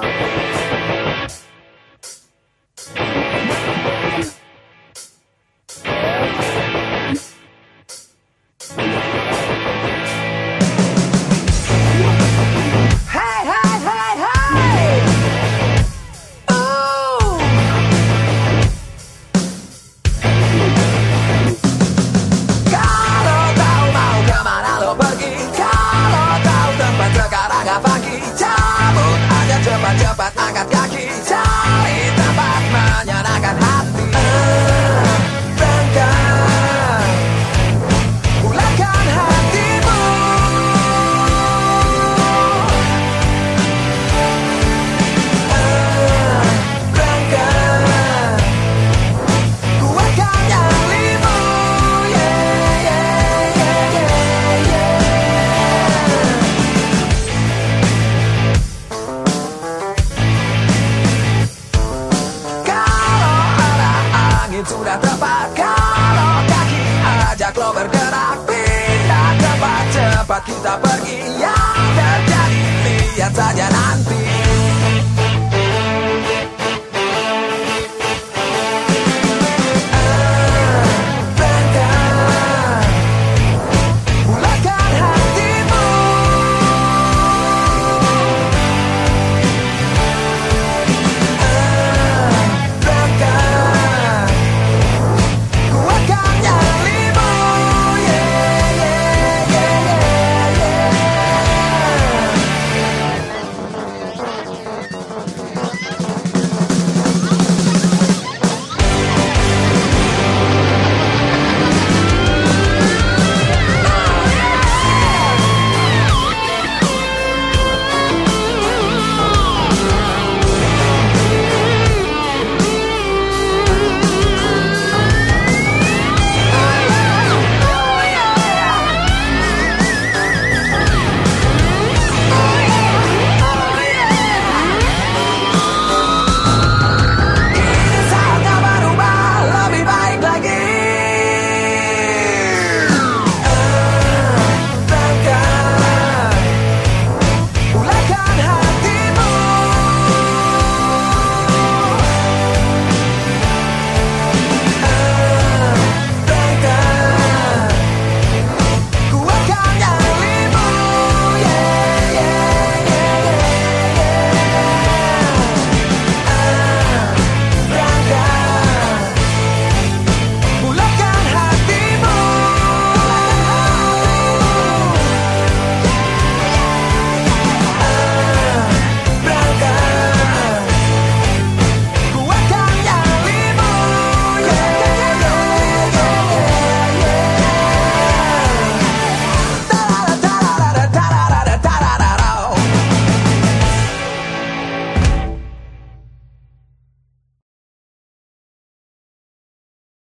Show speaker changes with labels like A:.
A: Hey, hey, cepat-cepat angkat kaki sudah tepat Kalau kaki ajak lo bergerak Pindah tempat cepat kita pergi. Yang terjadi. Lihat saja